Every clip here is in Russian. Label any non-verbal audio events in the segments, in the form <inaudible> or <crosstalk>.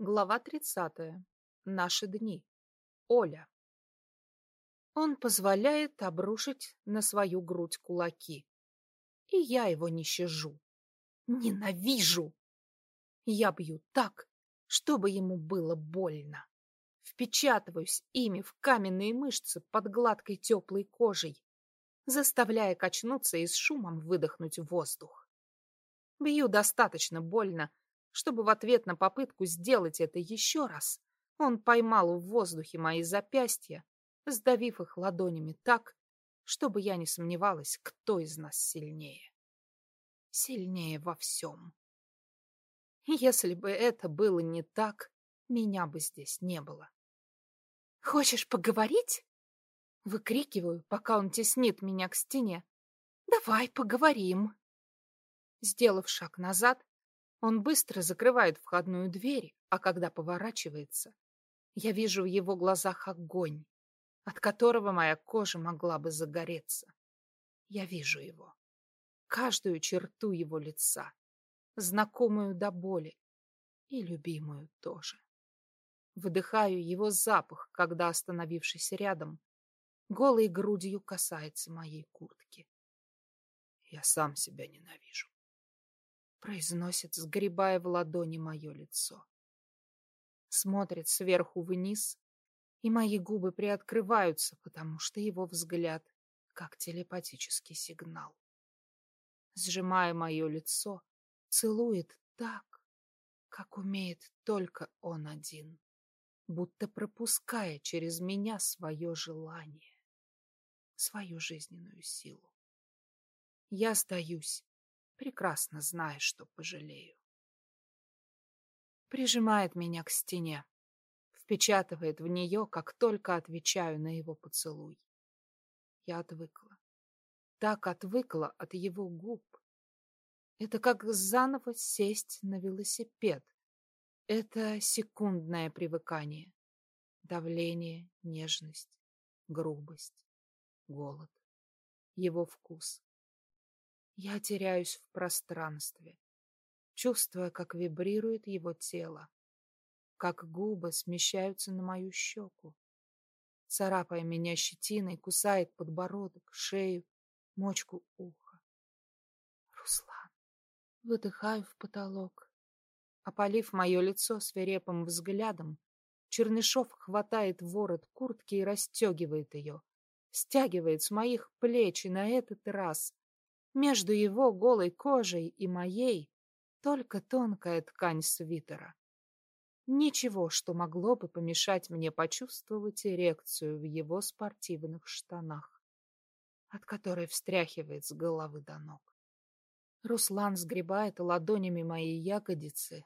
Глава 30. Наши дни. Оля. Он позволяет обрушить на свою грудь кулаки. И я его не щажу. Ненавижу! Я бью так, чтобы ему было больно. Впечатываюсь ими в каменные мышцы под гладкой теплой кожей, заставляя качнуться и с шумом выдохнуть воздух. Бью достаточно больно, чтобы в ответ на попытку сделать это еще раз, он поймал в воздухе мои запястья, сдавив их ладонями так, чтобы я не сомневалась, кто из нас сильнее. Сильнее во всем. Если бы это было не так, меня бы здесь не было. «Хочешь поговорить?» Выкрикиваю, пока он теснит меня к стене. «Давай поговорим!» Сделав шаг назад, он быстро закрывает входную дверь, а когда поворачивается, я вижу в его глазах огонь, от которого моя кожа могла бы загореться. Я вижу его, каждую черту его лица, знакомую до боли и любимую тоже. Выдыхаю его запах, когда, остановившись рядом, голой грудью касается моей куртки. Я сам себя ненавижу произносит, сгребая в ладони мое лицо. Смотрит сверху вниз, и мои губы приоткрываются, потому что его взгляд как телепатический сигнал. Сжимая мое лицо, целует так, как умеет только он один, будто пропуская через меня свое желание, свою жизненную силу. Я сдаюсь, прекрасно зная, что пожалею. Прижимает меня к стене, впечатывает в нее, как только отвечаю на его поцелуй. Я отвыкла. Так отвыкла от его губ. Это как заново сесть на велосипед. Это секундное привыкание. Давление, нежность, грубость, голод, его вкус. Я теряюсь в пространстве, чувствуя, как вибрирует его тело, как губы смещаются на мою щеку, царапая меня щетиной, кусает подбородок, шею, мочку уха. Руслан. Выдыхаю в потолок. Опалив мое лицо свирепым взглядом, Чернышов хватает ворот куртки и расстегивает ее, стягивает с моих плеч, и на этот раз между его голой кожей и моей только тонкая ткань свитера. Ничего, что могло бы помешать мне почувствовать эрекцию в его спортивных штанах, от которой встряхивает с головы до ног. Руслан сгребает ладонями мои ягодицы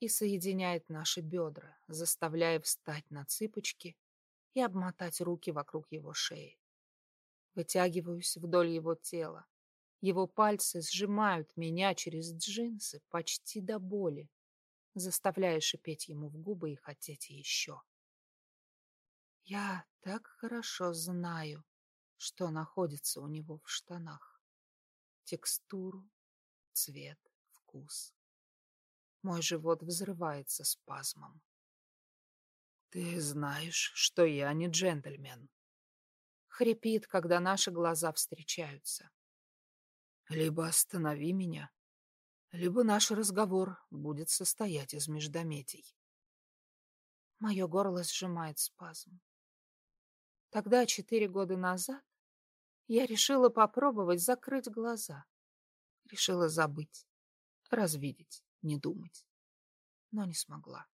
и соединяет наши бедра, заставляя встать на цыпочки и обмотать руки вокруг его шеи. Вытягиваюсь вдоль его тела, его пальцы сжимают меня через джинсы почти до боли, заставляя шипеть ему в губы и хотеть еще. Я так хорошо знаю, что находится у него в штанах. Текстуру, цвет, вкус. Мой живот взрывается спазмом. «Ты знаешь, что я не джентльмен», — хрипит, когда наши глаза встречаются. Либо останови меня, либо наш разговор будет состоять из междометий. Мое горло сжимает спазм. Тогда, четыре года назад, я решила попробовать закрыть глаза. Решила забыть, развидеть, не думать. Но не смогла.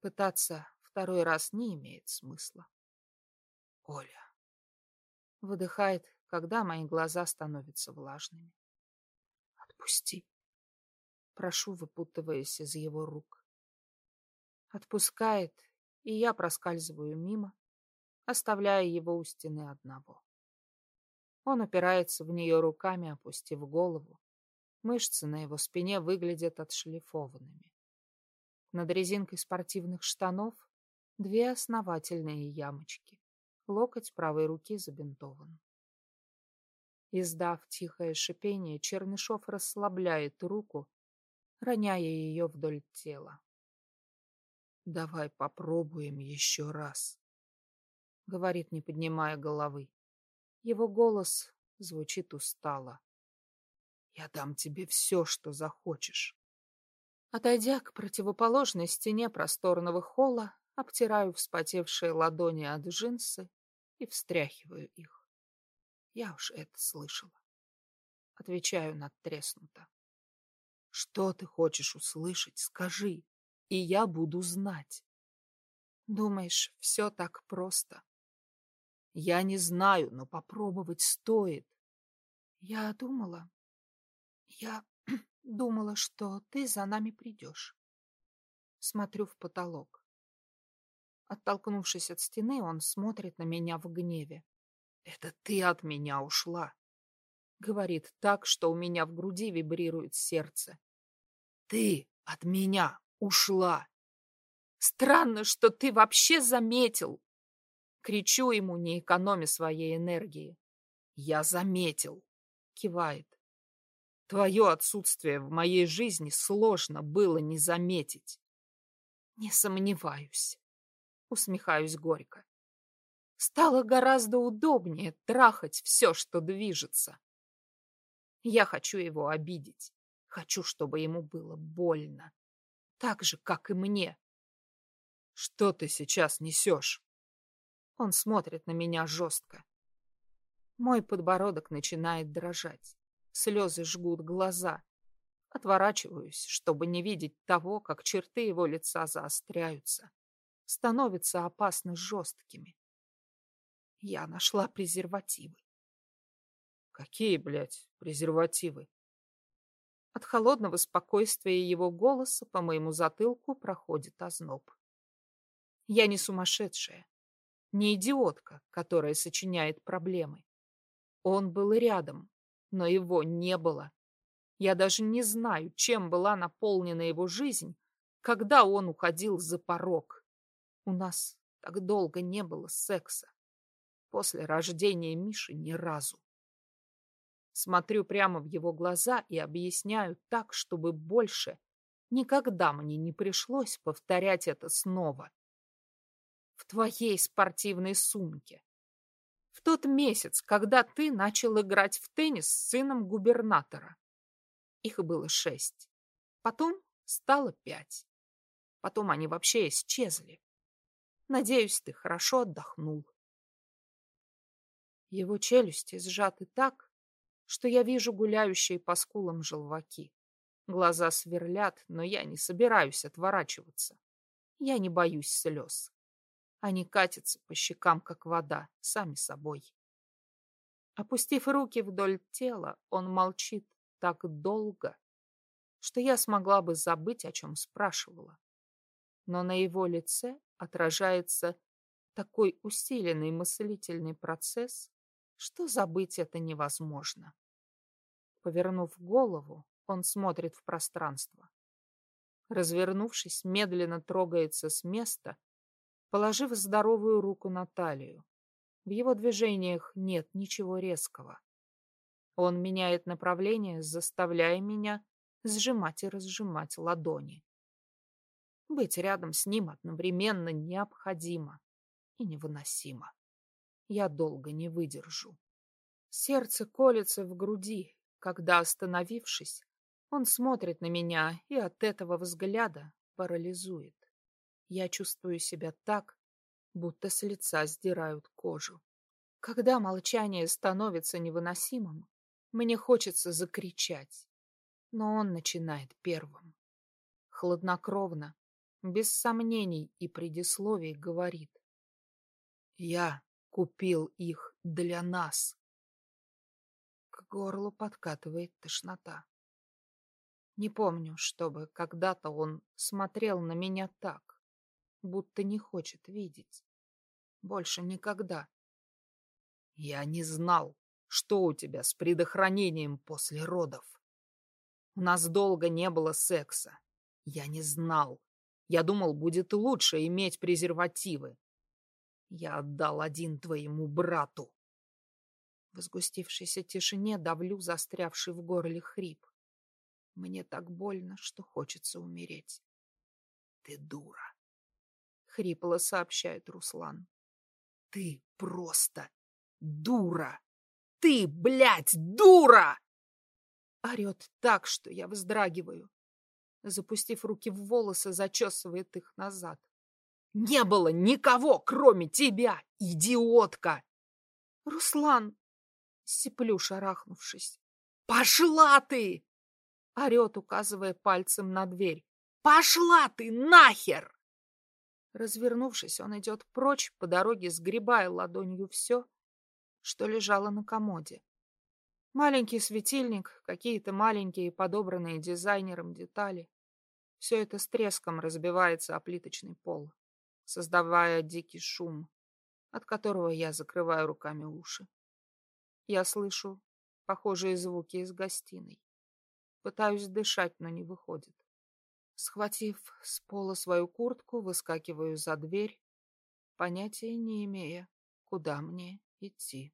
Пытаться второй раз не имеет смысла. Оля. Выдыхает когда мои глаза становятся влажными. Отпусти. Прошу, выпутываясь из его рук. Отпускает, и я проскальзываю мимо, оставляя его у стены одного. Он опирается в нее руками, опустив голову. Мышцы на его спине выглядят отшлифованными. Над резинкой спортивных штанов две основательные ямочки. Локоть правой руки забинтован. Издав тихое шипение, Чернышов расслабляет руку, роняя ее вдоль тела. Давай попробуем еще раз, — говорит, не поднимая головы. Его голос звучит устало. Я дам тебе все, что захочешь. Отойдя к противоположной стене просторного холла, обтираю вспотевшие ладони от джинсы и встряхиваю их. Я уж это слышала. Отвечаю надтреснуто. Что ты хочешь услышать, скажи, и я буду знать. Думаешь, все так просто? Я не знаю, но попробовать стоит. Я думала, я <clears throat> думала, что ты за нами придешь. Смотрю в потолок. Оттолкнувшись от стены, он смотрит на меня в гневе. «Это ты от меня ушла!» Говорит так, что у меня в груди вибрирует сердце. «Ты от меня ушла!» «Странно, что ты вообще заметил!» Кричу ему, не экономя своей энергии. «Я заметил!» Кивает. Твое отсутствие в моей жизни сложно было не заметить. Не сомневаюсь. Усмехаюсь горько. Стало гораздо удобнее трахать все, что движется. Я хочу его обидеть. Хочу, чтобы ему было больно. Так же, как и мне. Что ты сейчас несешь? Он смотрит на меня жестко. Мой подбородок начинает дрожать. Слезы жгут глаза. Отворачиваюсь, чтобы не видеть того, как черты его лица заостряются, становятся опасно жесткими. Я нашла презервативы. Какие, блядь, презервативы? От холодного спокойствия его голоса по моему затылку проходит озноб. Я не сумасшедшая, не идиотка, которая сочиняет проблемы. Он был рядом, но его не было. Я даже не знаю, чем была наполнена его жизнь, когда он уходил за порог. У нас так долго не было секса. После рождения Миши ни разу. Смотрю прямо в его глаза и объясняю так, чтобы больше никогда мне не пришлось повторять это снова. В твоей спортивной сумке в тот месяц, когда ты начал играть в теннис с сыном губернатора. Их было шесть. Потом стало пять. Потом они вообще исчезли. Надеюсь, ты хорошо отдохнул. Его челюсти сжаты так, что я вижу гуляющие по скулам желваки. Глаза сверлят, но я не собираюсь отворачиваться. Я не боюсь слез. Они катятся по щекам, как вода, сами собой. Опустив руки вдоль тела, он молчит так долго, что я смогла бы забыть, о чем спрашивала. Но на его лице отражается такой усиленный мыслительный процесс, что забыть это невозможно. Повернув голову, он смотрит в пространство. Развернувшись, медленно трогается с места положив здоровую руку на талию. В его движениях нет ничего резкого. Он меняет направление, заставляя меня сжимать и разжимать ладони. Быть рядом с ним одновременно необходимо и невыносимо. Я долго не выдержу. Сердце колется в груди, когда, остановившись, он смотрит на меня и от этого взгляда парализует. Я чувствую себя так, будто с лица сдирают кожу. Когда молчание становится невыносимым, мне хочется закричать. Но он начинает первым. Хладнокровно, без сомнений и предисловий говорит. Я купил их для нас. К горлу подкатывает тошнота. Не помню, чтобы когда-то он смотрел на меня так будто не хочет видеть. Больше никогда. Я не знал, что у тебя с предохранением после родов. У нас долго не было секса. Я не знал. Я думал, будет лучше иметь презервативы. Я отдал один твоему брату. В сгустившейся тишине давлю застрявший в горле хрип. Мне так больно, что хочется умереть. Ты дура. хрипло сообщает Руслан. Ты просто дура! Ты, блядь, дура! Орет так, что я вздрагиваю. Запустив руки в волосы, зачесывает их назад. Не было никого, кроме тебя, идиотка! Руслан, сиплю, шарахнувшись. Пошла ты! Орет, указывая пальцем на дверь. Пошла ты нахер! Развернувшись, он идет прочь, по дороге сгребая ладонью все, что лежало на комоде. Маленький светильник, какие-то маленькие подобранные дизайнером детали. Все это с треском разбивается о плиточный пол, создавая дикий шум, от которого я закрываю руками уши. Я слышу похожие звуки из гостиной. Пытаюсь дышать, но не выходит. Схватив с пола свою куртку, выскакиваю за дверь, понятия не имея, куда мне идти.